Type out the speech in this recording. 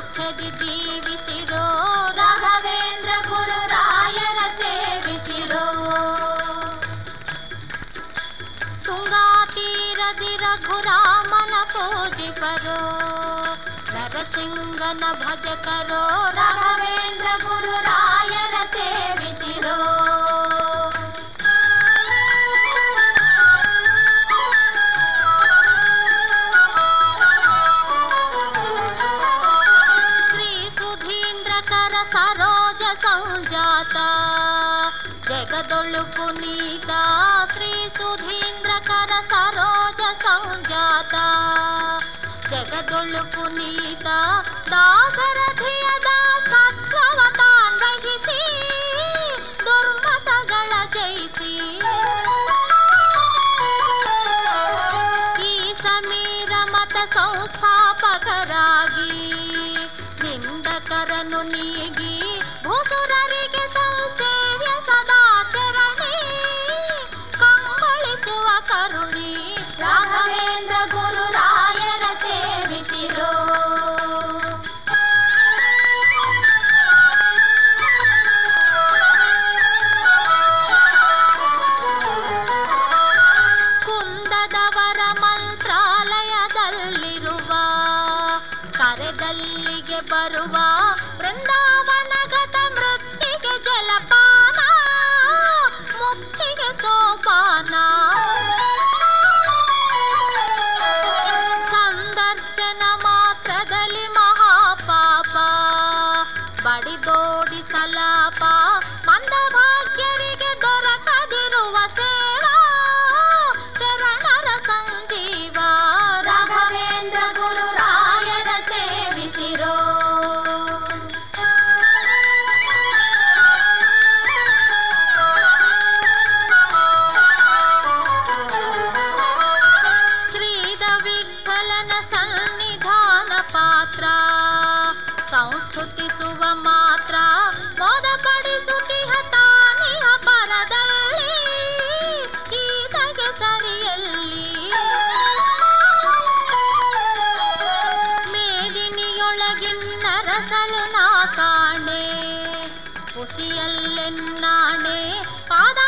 ಸಾಮರ್ಥ್ಯದಿ ಜೀವಿಸಿರೋ ರಾಘವೇಂದ್ರ ಗುರು ರಾಯರ ಸೇವಿಸಿರೋ ತುಂಗಾ ತೀರದಿ ರಘುರಾಮನ ಪೂಜಿಪರೋ ನರಸಿಂಗನ ಭಜಕರೋ ರಾಘವೇಂದ್ರ ಗುರು ರಾಯರ ಸೇವಿಸಿರೋ ಸಂಜಾತ ಜಗದೊಳು ಪುನೀತ ಶ್ರೀ ಸುಧೀಂದ್ರಕರ ಸರೋಜ ಸಂಜಾತ ಜಗದೊಳು ಪುನೀತ ದಾಸರಥಿಯದ ಸತ್ವವ ತಾನ್ವಹಿಸಿ ದುರ್ಮತಗಳ ಜಯಿಸಿ ಈ ಸಮೀರ ಮತ ಸಂಸ್ಥಾಪಕರಾಗಿ ಅಲ್ಲಿಗೆ ಬರುವ ಬೃಂದಾವನ குசியல் நாடே பாத